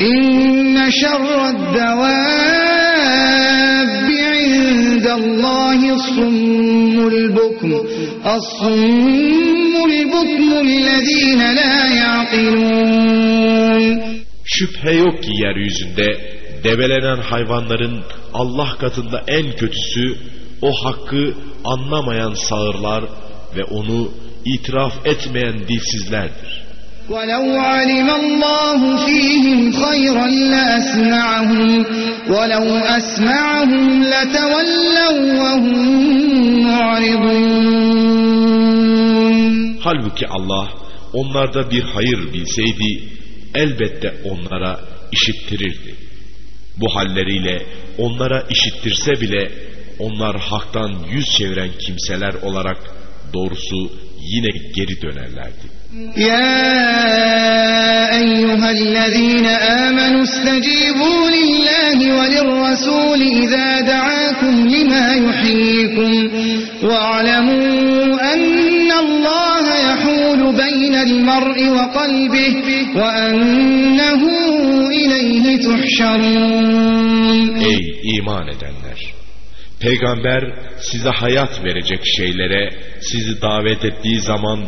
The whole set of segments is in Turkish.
إن شر الدواب عند الله الصم البكم الصم البكم الذين لا يعقلون Şüphe yok ki yeryüzünde develenen hayvanların Allah katında en kötüsü o hakkı anlamayan sağırlar ve onu itiraf etmeyen dilsizlerdir. ولو علم الله فيهم خيرا لأسمعهم ولو أسمعهم لتولوا وهم معرضون Halbuki Allah onlarda bir hayır bilseydi elbette onlara işittirirdi. Bu halleriyle onlara işittirse bile onlar haktan yüz çeviren kimseler olarak doğrusu yine geri dönerlerdi. يا أيها الذين آمنوا استجيبوا لله وللرسول إذا دعاكم لما يحييكم واعلموا أن الله يحول بين المرء وقلبه وأنه إليه تحشرون Ey iman edenler! Peygamber size hayat verecek şeylere sizi davet ettiği zaman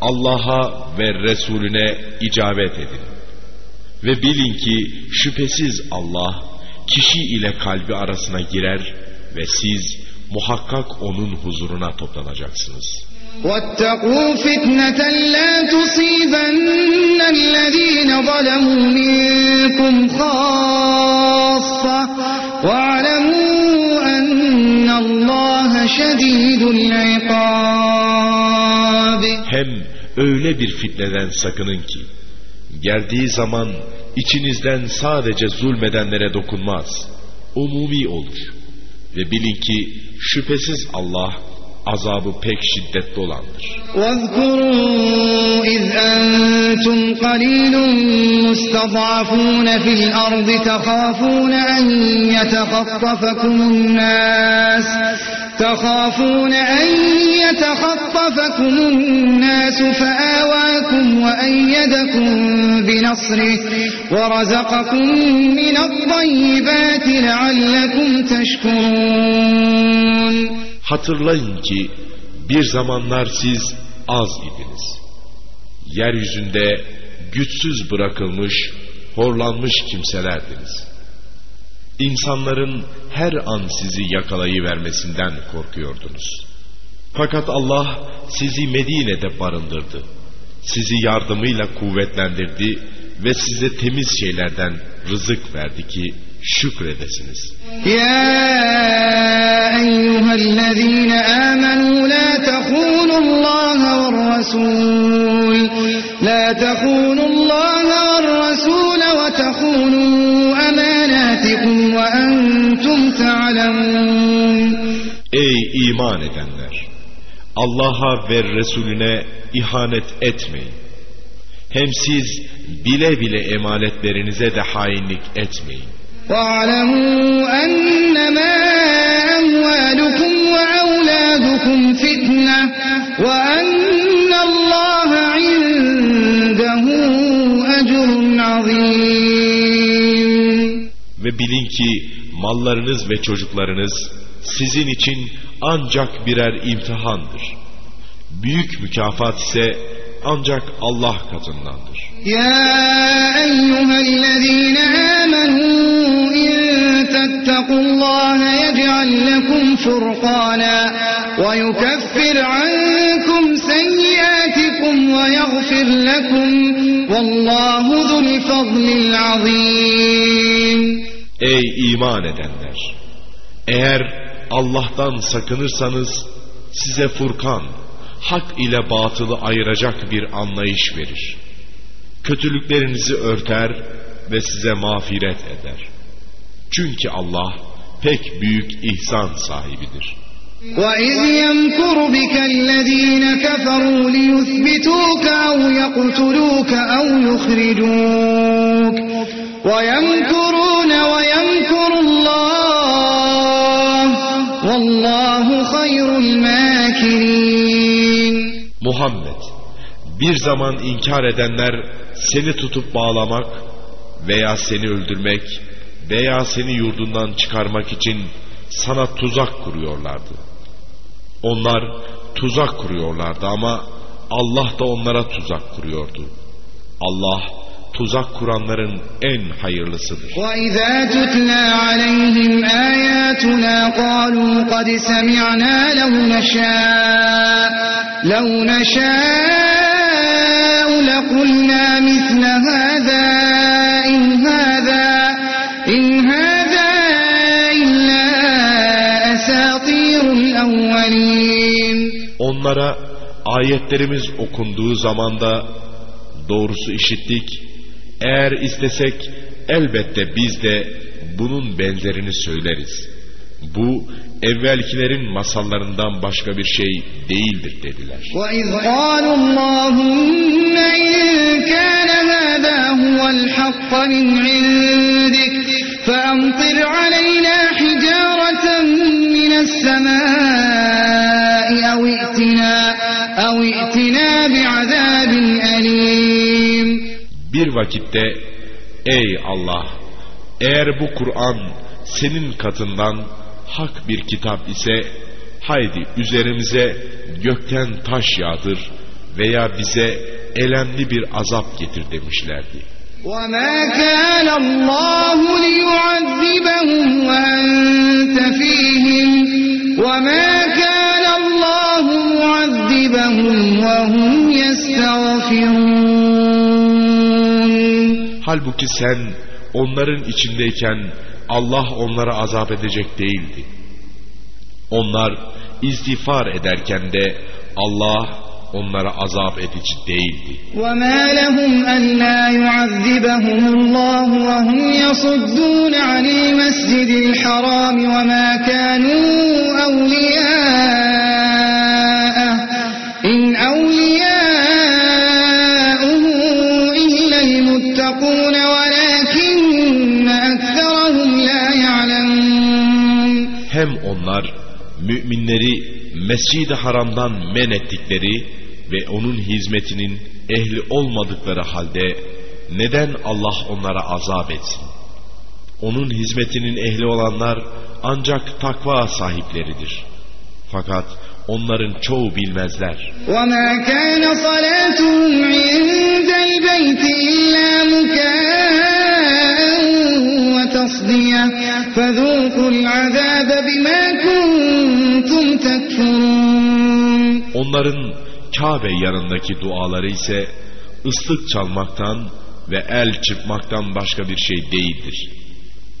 Allah'a ve Resulüne icabet edin. Ve bilin ki şüphesiz Allah kişi ile kalbi arasına girer ve siz muhakkak onun huzuruna toplanacaksınız. واتقوا فتنة لا تصيبن الذين ظلموا منكم خاصة واعلموا أن الله شديد العقاب öyle bir fitneden sakının ki geldiği zaman içinizden sadece zulmedenlere dokunmaz. Umumi olur. Ve bilin ki şüphesiz Allah azabı pek şiddetli olandır. واذكروا إذ أنتم قليل مستضعفون في الأرض تخافون أن يتخطفكم الناس تخافون أن يتخطفكم الناس فآواكم وأيدكم بنصره ورزقكم من الطيبات لعلكم تشكرون Hatırlayın ki bir zamanlar siz az idiniz. Yeryüzünde güçsüz bırakılmış, horlanmış kimselerdiniz. insanların her an sizi yakalayıvermesinden korkuyordunuz. Fakat Allah sizi Medine'de barındırdı. Sizi yardımıyla kuvvetlendirdi ve size temiz şeylerden rızık verdi ki şükredesiniz. Ya eyyühellezine amenu la tekulullaha ve rasul la tekulullaha ve rasul ve tekulun أماناتكم وأنتم تعلمون Ey iman edenler! Allah'a ve Resulüne ihanet etmeyin. Hem siz bile bile emanetlerinize de hainlik etmeyin. واعلموا Ve bilin ki mallarınız ve çocuklarınız sizin için ancak birer imtihandır. Büyük mükafat ise ancak Allah katındandır. Ya eyyühellezine amenu in tettequllâhe yec'al lekum furkâna ve yukeffir ankum seyyâtikum ve yagfir lekum vallahu zul fadlil azîm Ey iman edenler! Eğer Allah'tan sakınırsanız size Furkan, hak ile batılı ayıracak bir anlayış verir. Kötülüklerinizi örter ve size mağfiret eder. Çünkü Allah pek büyük ihsan sahibidir. وإذ يمكر بك الذين كفروا ليثبتوك أو يقتلوك أو يخرجوك ويمكرون ويمكر الله والله خير الماكرين Muhammed, bir zaman inkar edenler seni tutup bağlamak veya seni öldürmek veya seni yurdundan çıkarmak için sana tuzak kuruyorlardı. Onlar tuzak kuruyorlardı ama Allah da onlara tuzak kuruyordu. Allah tuzak kuranların en hayırlısıdır. وَإِذَا تُتْلَى عَلَيْهِمْ آيَاتُنَا قَالُوا قَدْ سَمِعْنَا لَوْ نَشَاءُ لَوْ نَشَاءُ لَقُلْنَا مِثْلَ هَذَا إِنْ هَذَا إِنْ هَذَا إِلَّا أَسَاطِيرُ الْأَوَّلِينَ Onlara ayetlerimiz okunduğu zaman da doğrusu işittik. Eğer istesek elbette biz de bunun benzerini söyleriz. Bu evvelkilerin masallarından başka bir şey değildir dediler. وَإِذْ قَالُوا اللَّهُمَّ إِن كَانَ هَذَا هُوَ الْحَقَّ مِنْ عِندِكَ فَأَمْطِرْ عَلَيْنَا حِجَارَةً مِنَ السَّمَاءِ أَوْ ائْتِنَا أَوْ ائْتِنَا بِعَذَابٍ أَلِيمٍ Bir vakitte ey Allah eğer bu Kur'an senin katından hak bir kitap ise haydi üzerimize gökten taş yağdır veya bize elemli bir azap getir demişlerdi. وَمَا كَانَ اللَّهُ لِيُعَذِّبَهُمْ وَأَنْتَ فِيهِمْ وَمَا كَانَ اللَّهُ مُعَذِّبَهُمْ وَهُمْ يَسْتَغْفِرُونَ Halbuki sen onların içindeyken Allah onlara azap edecek değildi. Onlar istiğfar ederken de Allah onlara azap edici değildi. وَمَا لَهُمْ أَلَّا يُعَذِّبَهُمُ اللَّهُ وَهُمْ يَصُدُّونَ عَنِ الْمَسْجِدِ الْحَرَامِ وَمَا كَانُوا أَوْلِيَاءَهُ onlar müminleri Mescid-i Haram'dan men ettikleri ve onun hizmetinin ehli olmadıkları halde neden Allah onlara azap etsin? Onun hizmetinin ehli olanlar ancak takva sahipleridir. Fakat onların çoğu bilmezler. وما كان صلاتهم عند البيت إلا مكاء وتصدية فذوقوا العذاب بما كنتم تكفرون Onların Kabe yanındaki duaları ise ıslık çalmaktan ve el çırpmaktan başka bir şey değildir.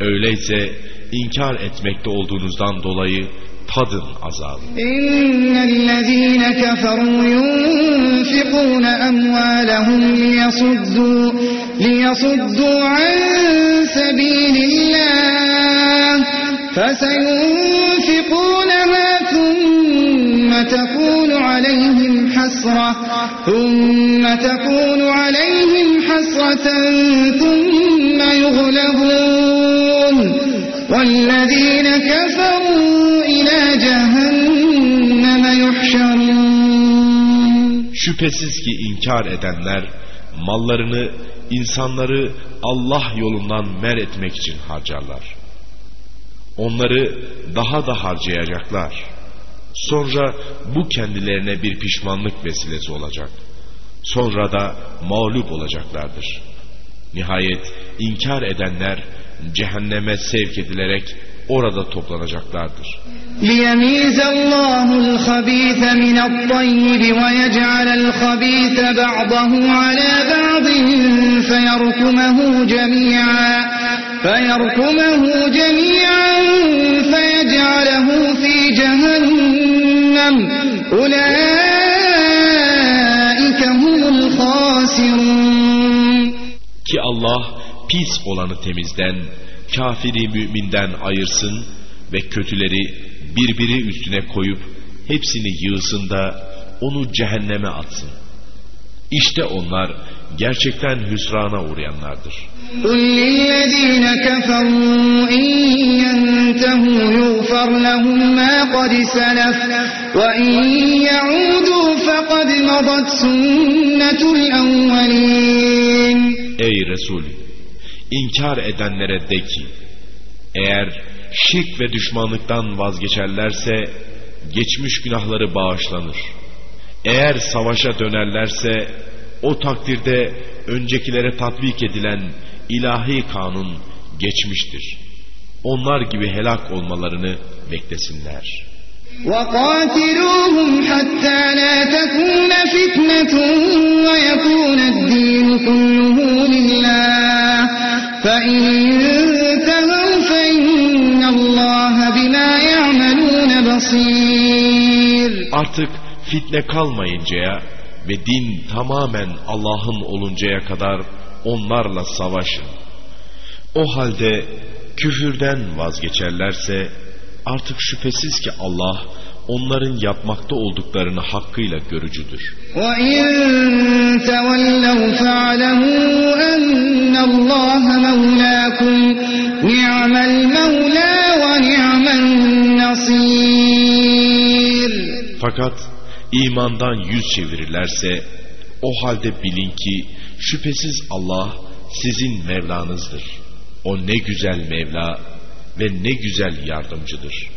Öyleyse inkar etmekte olduğunuzdan dolayı tadın azabı. إن الذين كفروا ينفقون أموالهم ليصدوا, ليصدوا عن سبيل الله فسينفقونها ثم تكون عليهم حسرة ثم تكون عليهم حسرة ثم يغلبون والذين كفروا إلى جهنم يحشرون Şüphesiz ki inkar edenler mallarını insanları Allah yolundan mer etmek için harcarlar. Onları daha da harcayacaklar. Sonra bu kendilerine bir pişmanlık vesilesi olacak. Sonra da mağlup olacaklardır. Nihayet inkar edenler cehenneme sevk edilerek orada toplanacaklardır. ليميز الله الخبيث من الطيب ويجعل الخبيث بعضه على بعض فيركمه جميعا فيركمه جميعا فيجعله في جهنم أولئك هم الخاسرون Ki Allah pis olanı temizden, kafiri müminden ayırsın ve kötüleri birbiri üstüne koyup hepsini yığsın da onu cehenneme atsın. İşte onlar gerçekten hüsrana uğrayanlardır. قل للذين كفروا إن ينتهوا يغفر لهم ما قد سلف وإن يعودوا فقد مضت سنة الأولين Ey Resul! İnkar edenlere de ki, eğer şirk ve düşmanlıktan vazgeçerlerse, geçmiş günahları bağışlanır. Eğer savaşa dönerlerse, o takdirde öncekilere tatbik edilen ilahi kanun geçmiştir. Onlar gibi helak olmalarını beklesinler.'' وقاتلوهم حتى لا تكون فتنة ويكون الدين كله لله فإن انتهوا فإن الله بما يعملون بصير Artık fitne kalmayıncaya ve din tamamen Allah'ın oluncaya kadar onlarla savaşın. O halde küfürden vazgeçerlerse Artık şüphesiz ki Allah onların yapmakta olduklarını hakkıyla görücüdür. Fakat imandan yüz çevirirlerse o halde bilin ki şüphesiz Allah sizin Mevlanızdır. O ne güzel Mevla ve ne güzel yardımcıdır.''